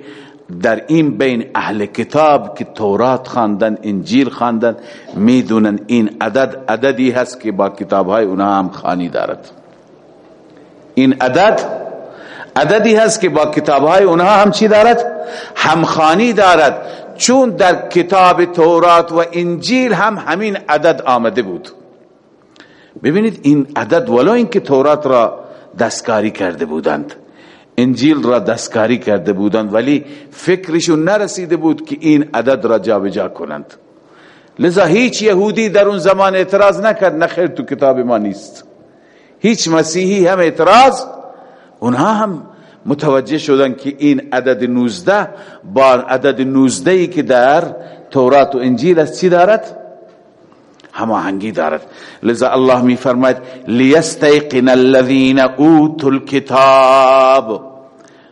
در این بین اهل کتاب که تورات خواندن انجیل خواندن می‌دونن این عدد عددی هست که با کتاب های اونها هم خانی دارد. این عدد عددی هست که با کتاب های اونها هم چی دارد؟ همخانی دارد. چون در کتاب تورات و انجیل هم همین عدد آمده بود. ببینید این عدد ولو اینکه تورات را دستکاری کرده بودند. انجیل را دستکاری کرده بودند ولی فکرشون نرسیده بود که این عدد را جابجا کنند. لذا هیچ یهودی در اون زمان اعتراض نکرد نخیر تو کتاب ما نیست. هیچ مسیحی هم اعتراض اونها هم متوجه شدن که این عدد 19 با عدد 19 ای که در تورات و انجیل است چی دارد؟ هماهنگی دارد. لذا الله می فرماید لیستیقن الذین اوتوا الكتاب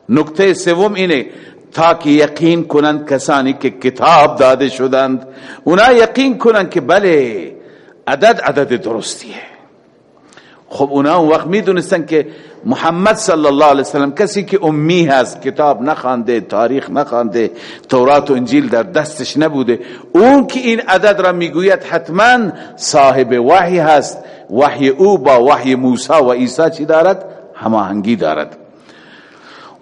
نکته سوم اینه تا که یقین کنند کسانی که کتاب داده شدند اونا یقین کنند که بله عدد عدد درستیه. خب اونا اون وقت می‌دونستن که محمد صلی الله علیه وسلم کسی که امی هست کتاب نخوانده تاریخ نخوانده تورات و انجیل در دستش نبوده اون که این عدد را می‌گوید حتما صاحب وحی هست. وحی او با وحی موسی و عیسی چی دارد؟ هماهنگی دارد.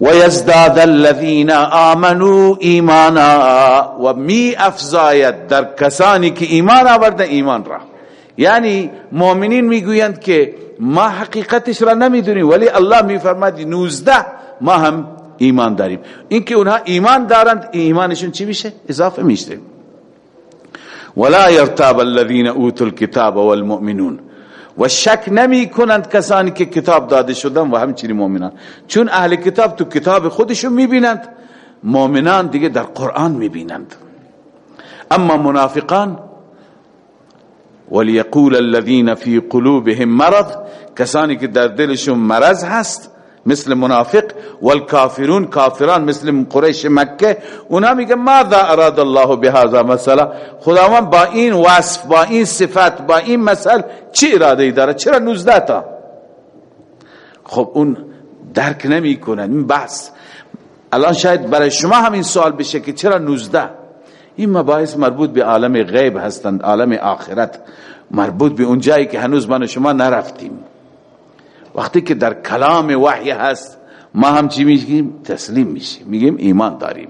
و یزداد الذین آمنوا ایمانا و می افزاید در کسانی که ایمان آورده ایمان را. یعنی مؤمنین می‌گویند که ما حقیقتش را نمی‌دونیم ولی الله میفرماد 19 ما هم ایمان داریم. اینکه اونها ایمان دارند ایمانشون چی میشه؟ اضافه میشه. ولا يرتاب الذين اوتوا الكتاب والمؤمنون. و شک نمی کنند کسانی که کتاب داده شدن و همچنین مؤمنان. چون اهل کتاب تو کتاب خودشون می‌بینند مؤمنان دیگه در قرآن می‌بینند. اما منافقان وليقول الذين في قلوبهم مرض کسانی که در دلشون مرض هست مثل منافق والکافرون کافران مثل قریش مکه اونا میگه ماذا اراد الله بهذا مثلا خداوند با این وصف با این صفت با این مثل چی اراده ای داره؟ چرا 19 تا؟ خب اون درک نمی کنن این بحث. الان شاید برای شما همین سوال بشه که چرا 19 این مباحث مربوط به عالم غیب هستند عالم آخرت. مربوط به اون جایی که هنوز من شما نرفتیم. وقتی که در کلام وحی هست ما هم چی میگیم؟ تسلیم میشیم. میگیم ایمان داریم.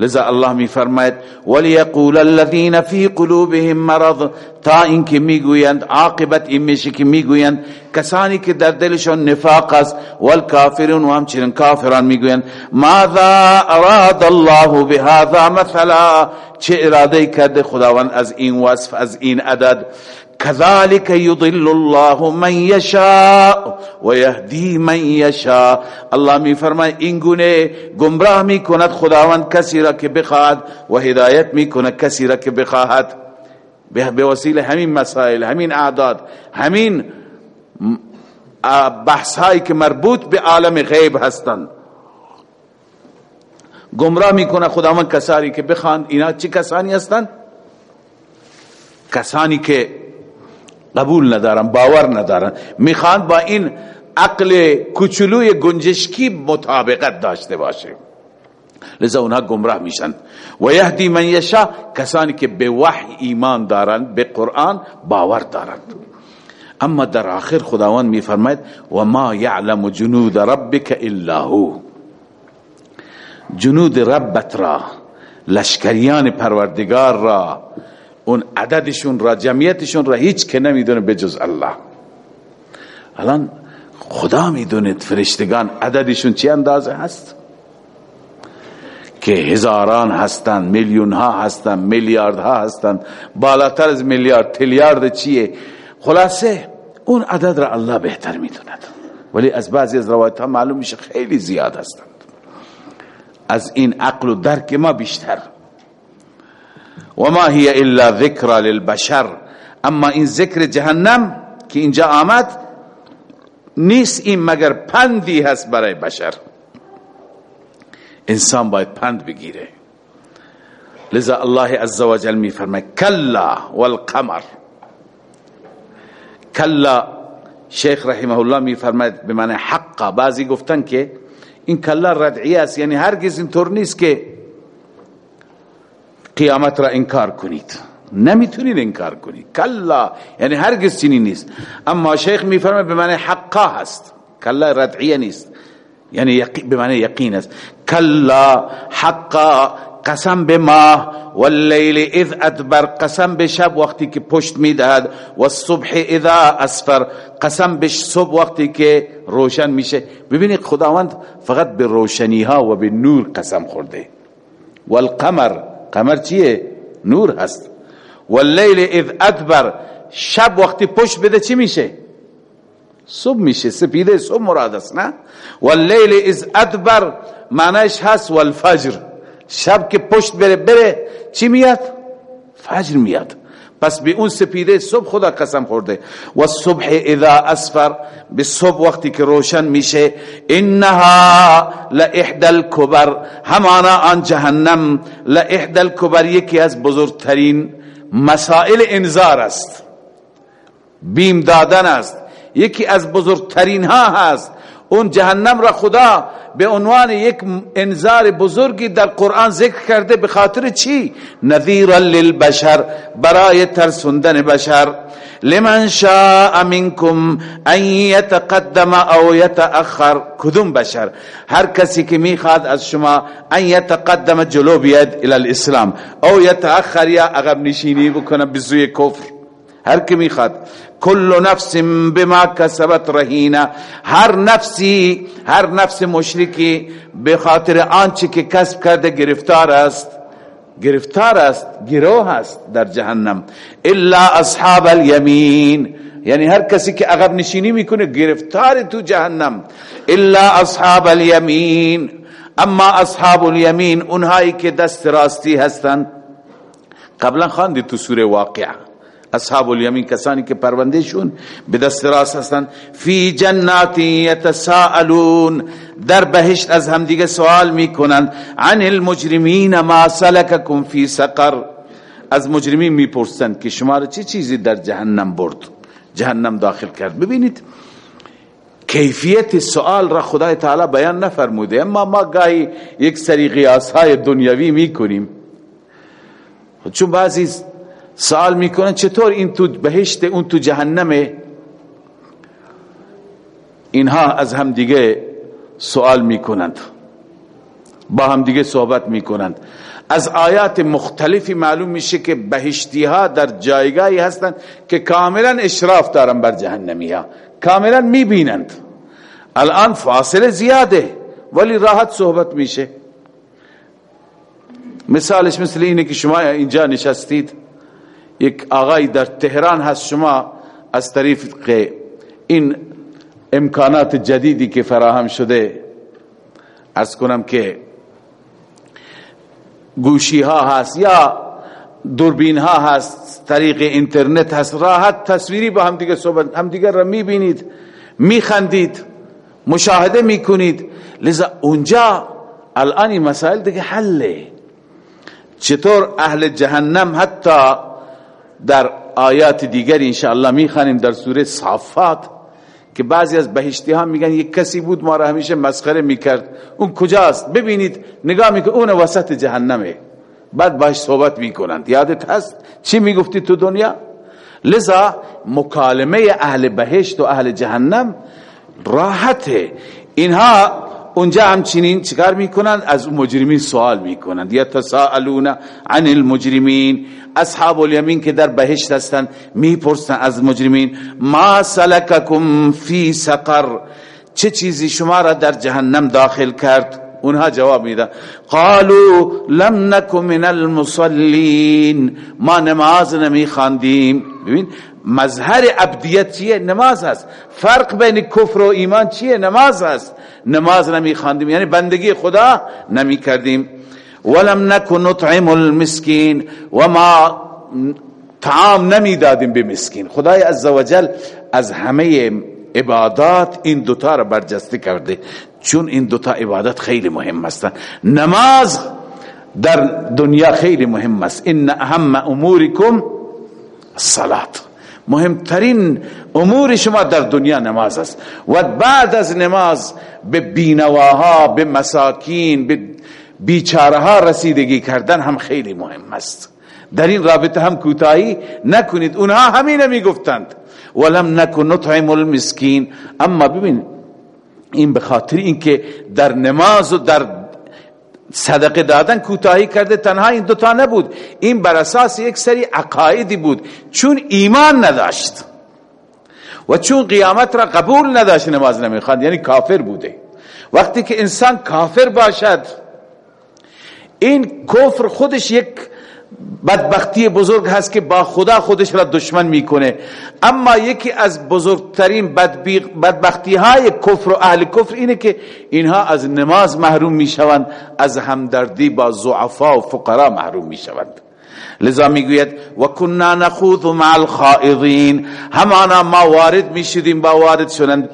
لذا الله می فرماید وليقول الذين في قلوبهم مرض تا اینکه می‌گویند عاقبت این میشه که می‌گویند کسانی که در دلشون نفاق است والکافرون و همچنین کافران می‌گویند ماذا اراد الله بهذا مثلا؟ چه اراده کرده خداوند از این وصف از این عدد؟ كذلك يضل الله من يشاء ويهدي من يشاء. الله می فرماید این گونه گمراه می کند خداوند کسی را که بخواهد و هدایت می کند کسی را که بخواهد. به وسیله همین مسائل همین اعداد همین بحث هایی که مربوط به عالم غیب هستند. گمراه می‌کنه خداوند کسانی که بخوان اینا چه کسانی هستند؟ کسانی که قبول ندارن باور ندارن. می‌خوان با این عقل کوچولوی گنجشکی مطابقت داشته باشه لذا اونها گمراه میشن. و یهدی من یشا کسانی که به وحی ایمان دارند به قرآن باور دارند. اما در آخر خداوند میفرماید و ما یعلم جنود ربک الا هو. جنود ربت را لشکریان پروردگار را اون عددشون را جمعیتشون را هیچ که نمی‌دونه بجز الله. الان خدا می‌دونه فرشتگان عددشون چی اندازه هست؟ که هزاران هستند میلیون ها هستند میلیارد ها هستند بالاتر از میلیارد تلیارد چیه؟ خلاصه اون عدد را الله بهتر می‌دوند. ولی از بعضی از روایت ها معلوم میشه خیلی زیاد هستند. از این عقل و درک ما بیشتر. و ما الا ذکر للبشر. اما این ذکر جهنم که اینجا آمد نیست این مگر پندی هست برای بشر. انسان باید پند بگیره. لذا الله عزوجل می فرمه کلا والقمر. کلا شیخ رحمه الله می فرماید به معنی حقا. بعضی گفتن که این کلا ردعیه است یعنی هرگز اینطور نیست که قیامت را انکار کنید. نمی‌تونید انکار کنید. کلا یعنی هرگز چنین نیست. اما شیخ میفرمه به معنی حقا هست. کلا ردعیه نیست. یعنی به معنی یقین است. کلا حقا قسم به ماه واللیل اذ ادبر. قسم به شب وقتی که پشت می‌دهد و صبح اذا اسفر. قسم به صبح وقتی که روشن میشه. ببینید خداوند فقط به روشنی ها و به نور قسم خورده. والقمر قمر چیه؟ نور هست. واللیل اذ ادبر. شب وقتی پشت بده چی میشه؟ صبح میشه. سپیده صبح مراد است نه؟ واللیل اذ ادبر. معنیش هست والفجر. شب که پشت بره بره چی میاد؟ فجر میاد. پس به اون سپیده صبح خدا قسم خورده. و صبح اذا اسفر به صبح وقتی که روشن میشه انها لاحد الكبر همانا آن جهنم لاحد الكبر یکی از بزرگترین مسائل انذار است. بیم دادن است. یکی از بزرگترین ها هست. اون جهنم را خدا به عنوان یک انذار بزرگی در قرآن ذکر کرده به خاطر چی؟ نذیرا للبشر برای ترسوندن بشر. لمن شاء منكم ان يتقدم او يتاخر کدوم بشر؟ هر کسی که می‌خواد از شما ان يتقدم جلو بیاد الى الاسلام. او يتاخر یا عقب نشینی بکنه به کفر. هر کی می‌خواد. کل نفس بما کسبت رهینه هر نفسی هر نفس مشرکی به خاطر آنچه که کسب کرده گرفتار است گرفتار است گروه است در جهنم. الا اصحاب الیمین. یعنی هر کسی که عقب نشینی می‌کنه گرفتار تو جهنم. الا اصحاب الیمین. اما اصحاب الیمین اونهایی که دست راستی هستند. قبلا خواندی تو سوره واقعه. اصحاب الیمین کسانی که پروندهشون به دست راست هستند فی جنات یتساءلون. در بهشت از همدیگه سوال می‌کنند عن المجرمین ما سلککم فی سقر. از مجرمین می‌پرسند که شما را چه چیزی در جهنم برد؟ جهنم داخل کرد. ببینید کیفیت سوال را خدای تعالی بیان نفرموده. اما ما گاهی یک سری قیاس های دنیوی می‌کنیم چون بعضی سوال می‌کنن چطور این تو بهشت اون تو جهنمه؟ اینها از هم دیگه سوال می‌کنند. با هم دیگه صحبت می‌کنند. از آیات مختلفی معلوم میشه که بهشتی ها در جایگاهی هستند که کاملا اشراف دارن بر جهنمی ها کاملا می‌بینند. الان فاصله زیاده ولی راحت صحبت میشه. مثالش مثل اینه که شما اینجا نشستید. یک آقای در تهران هست شما از طریق این امکانات جدیدی که فراهم شده از کنم که گوشی ها هست یا دوربین ها هست طریق اینترنت هست راحت تصویری با هم دیگه صحبت هم دیگه را می‌بینید میخندید مشاهده می‌کنید. لذا اونجا الان مسائل دیگه حله. چطور اهل جهنم حتی در آیات دیگر انشاءالله می‌خوانیم در سوره صافات که بعضی از بهشتی ها میگن یک کسی بود ما را همیشه مسخره می‌کرد. اون کجاست؟ ببینید نگاه میکن اون وسط جهنمه. بعد باش صحبت می‌کنند. یادت هست؟ چی می‌گفتی تو دنیا؟ لذا مکالمه اهل بهشت و اهل جهنم راحته. اینها اونجا همچنین چیکار می‌کنند از مجرمین سوال می‌کنند یا تساءلون عن المجرمین. اصحاب الیمین که در بهشت هستند می‌پرسن از مجرمین ما سلککم فی سقر. چه چیزی شما را در جهنم داخل کرد؟ اونها جواب میدن. قالوا لم نکن من المصلین ما نماز نمی خواندیم ببین مظهر عبدیت چیه؟ نماز هست. فرق بین کفر و ایمان چیه؟ نماز هست. نماز نمی خواندیم یعنی بندگی خدا نمی کردیم ولم نکن نطعم المسکین و ما طعام نمی دادیم به مسکین. خدای عزوجل از همه عبادات این دوتا را برجسته کرده. چون این دوتا عبادت خیلی مهم هستند نماز در دنیا خیلی مهم است. ان اهم امورکم الصلاه مهمترین امور شما در دنیا نماز است. و بعد از نماز به بینواها به مساکین به بیچارها رسیدگی کردن هم خیلی مهم است. در این رابطه هم کوتاهی نکنید. اونها همین می گفتند ولم نکن نطعم المسکین. اما ببین این به خاطر اینکه در نماز و در صدقه دادن کوتاهی کرده تنها این دوتا نبود. این بر اساس یک سری عقایدی بود. چون ایمان نداشت و چون قیامت را قبول نداشت نماز نمی‌خواند. یعنی کافر بوده. وقتی که انسان کافر باشد این کفر خودش یک بدبختی بزرگ هست که با خدا خودش را دشمن می‌کنه. اما یکی از بزرگترین بدبختی های کفر و اهل کفر اینه که اینها از نماز محروم می‌شوند از همدردی با زعفا و فقرا محروم می‌شوند. لذا می‌گوید و کننا نخوض مع الخائضین. همانا ما وارد می‌شدیم با وارد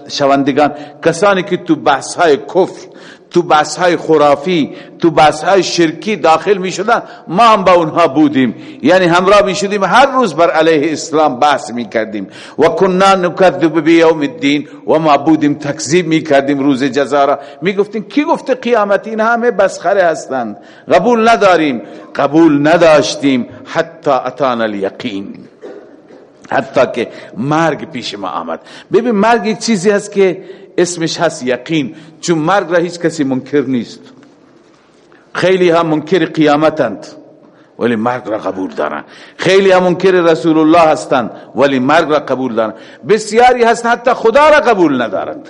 شوندگان. کسانی که تو بحث های کفر تو بحث های خرافی تو بحث های شرکی داخل می شدن ما هم با اونها بودیم. یعنی همراه می شدیم هر روز بر علیه اسلام بحث می کردیم و کننا نکذب بیوم الدین. و ما بودیم تکذیب می کردیم روز جزارا می گفتیم کی گفته قیامت؟ این همه بسخره هستند. قبول نداریم. قبول نداشتیم. حتی اتانا الیقین. حتی که مرگ پیش ما آمد. ببین مرگ یک چیزی هست که اسمش هست یقین. چون مرگ را هیچ کسی منکر نیست. خیلی ها منکر قیامتند ولی مرگ را قبول دارن. خیلی ها منکر رسول الله هستند ولی مرگ را قبول دارن. بسیاری هستند حتی خدا را قبول ندارند.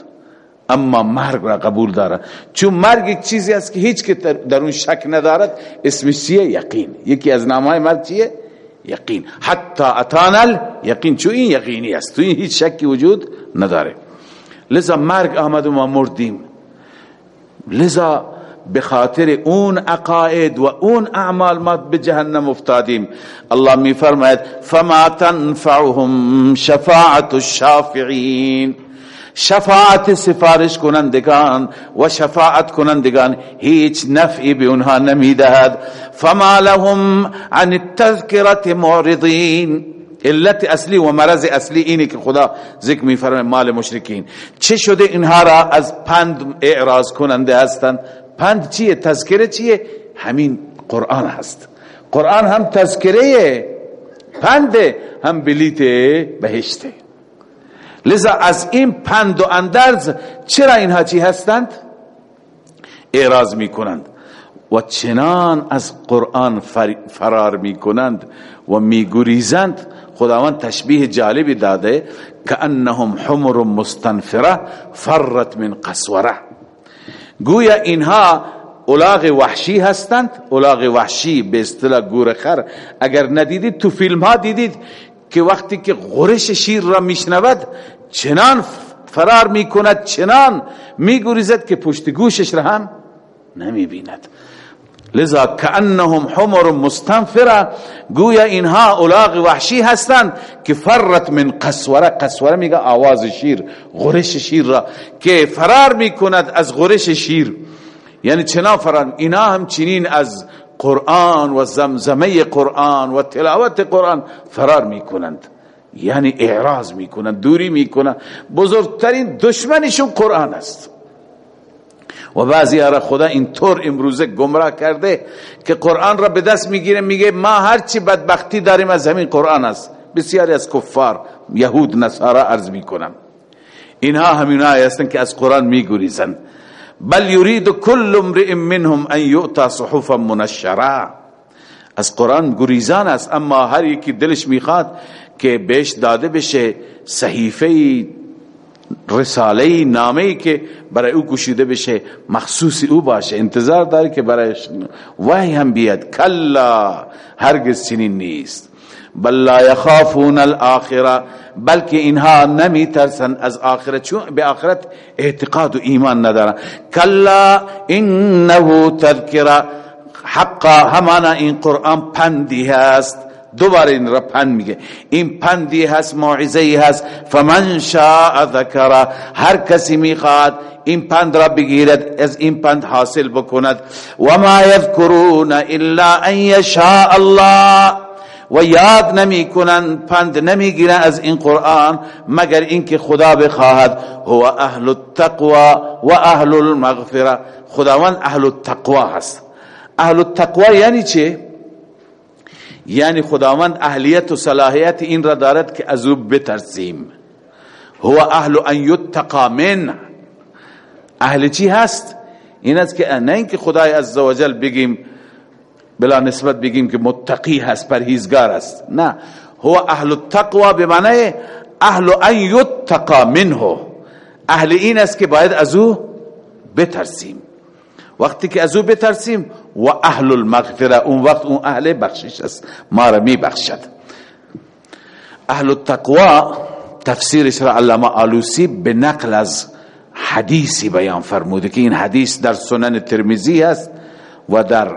اما مرگ را قبول دارند چون مرگ یک چیزی است که هیچ که در اون شک ندارد اسمش چیه؟ یقین. یکی از نامهای مرگ چیه؟ یقین. حتی اتانل یقین. چون این یقینی است. تو این هیچ شکی وجود نداره. لذا مرگ آمد و ما مردیم. لذا به خاطر اون عقاید و اون اعمال ما به جهنم افتادیم. الله می فرماید فما تنفعهم شفاعت الشافعین. شفاعت سفارش کنندگان و شفاعت کنندگان هیچ نفعی به اونها نمی‌دهد. فما لهم عن التذکرت معرضین. علت اصلی و مرض اصلی اینه که خدا ذکر میفرمه مال مشرکین. چه شده اینها را از پند اعراض کننده هستند؟ پند چیه؟ تذکره چیه؟ همین قرآن هست. قرآن هم تذکره پند هم بلیت بهشته. لذا از این پند و اندرز چرا اینها چی هستند؟ اعراض می‌کنند. و چنان از قرآن فرار می‌کنند و میگریزند خداوند تشبیه جالبی داده که انهم حمر مستنفره فرت من قسوره. گویا اینها اولاغ وحشی هستند اولاغ وحشی به اصطلاح گورخر اگر ندیدید تو فیلم ها دیدید که وقتی که غرش شیر را میشنود چنان فرار می‌کند چنان میگریزد که پشت گوشش را هم نمی‌بیند. لذا کانهم حمر مستنفره گویا اینها اولاغ وحشی هستند که فرت من قسوره قسوره میگه آواز شیر غرش شیر را که فرار می‌کند از غرش شیر. یعنی چنا فرار اینا هم چنین از قرآن و زمزمه قرآن و تلاوت قرآن فرار می‌کنند. یعنی اعراض می‌کنند دوری می‌کنند. بزرگترین دشمنشون قرآن است. و بعضی را خدا اینطور امروزه گمراه کرده که قرآن را به دست می‌گیره میگه ما هرچی بدبختی داریم از همین قرآن است. بسیاری از کفار یهود نصارا عرض می‌کنن اینها همینایی هستند که از قرآن میگریزن. بل یرید کل امرئ منهم ان یؤتا صحفا منشره از قرآن گریزان است اما هر یکی دلش می‌خواد که بهش داده بشه صحیفه رساله نامه که برای او کشیده بشه مخصوص او باشه انتظار داره که برایش وحی هم بیاد. کلا هرگز چنین نیست. بل لا یخافون الاخره بلکه اینها نمی ترسن از آخرت چون به آخرت اعتقاد و ایمان ندارن. کلا انه تذکره حقا همانا این قرآن پندی هست. دوباره این را پند میگه. این پندی هست موعظه هست. فمن شاء ذکر. هر کسی می‌خواد این پند را بگیرد از این پند حاصل بکند. و ما یذکرون الا ان یشاء الله. و یاد نمی کنند پند نمی گیرند از این قرآن مگر اینکه خدا بخواهد. هو اهل التقوى و اهل المغفره خداوند اهل التقوى هست. اهل التقوى یعنی چه؟ یعنی خداوند اهلیت و صلاحیت این را دارد که از او بترسیم. هو اهل ان یتقا من. اهل چی هست؟ این است که نه اینکه خدای عزوجل بگیم بلا نسبت بگیم که متقی هست پرهیزگار است. نه. هو اهل التقوا به معنی اهل ان یتقا منه. اهل این است که باید از او بترسیم. وقتی که از او بترسیم و اهل المغفره اون وقت اون اهل بخشش است. ما را می بخشد اهل التقوا تفسیرش را علامه آلوسی به نقل از حدیثی بیان فرموده که این حدیث در سنن ترمیزی هست و در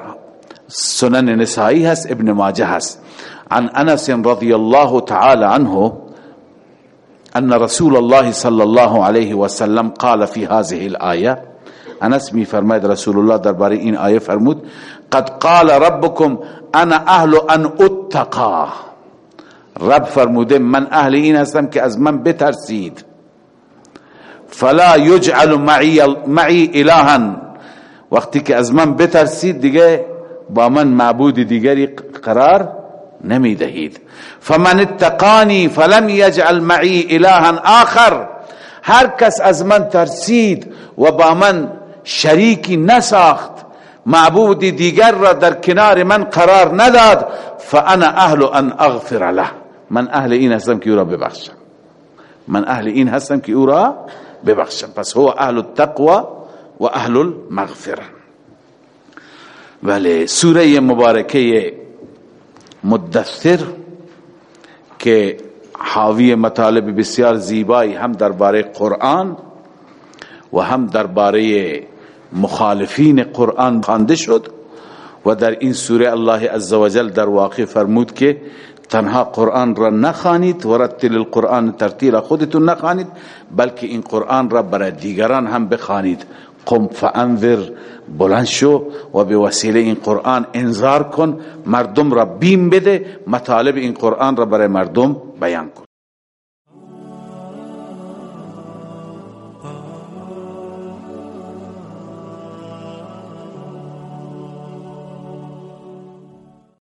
سنن نسائی هست ابن ماجه هست. عن انس رضی الله تعالی عنه ان رسول الله صلى الله عليه وسلم قال في هذه الآية انس می فرماید رسول الله درباره این آیه فرمود قد قال ربكم انا اهل ان اتقا رب فرموده من اهل این هستم که از من بترسید فلا یجعل معی, معی الها وقتی که از من بترسید دیگه با من معبود دیگری قرار نمی دهید فمن اتقانی فلم یجعل معی الها آخر هر کس از من ترسید و با من شریکی نساخت. معبودی دیگر را در کنار من قرار نداد. فانا اهل ان اغفر له. من اهل این هستم که او را ببخشم. من اهل این هستم که او را ببخشم. پس هو اهل التقوى و اهل المغفره ولی سوره مبارکه مدثر که حاوی مطالب بسیار زیبایی هم درباره قرآن و هم درباره مخالفین قرآن خوانده شد و در این سوره الله عزوجل در واقع فرمود که تنها قرآن را نخوانید و رتل القرآن ترتیل خودتون نخوانید بلکه این قرآن را برای دیگران هم بخوانید. قم فانذر بلند شو و به وسیله این قرآن انذار کن مردم را بیم بده مطالب این قرآن را برای مردم بیان کن.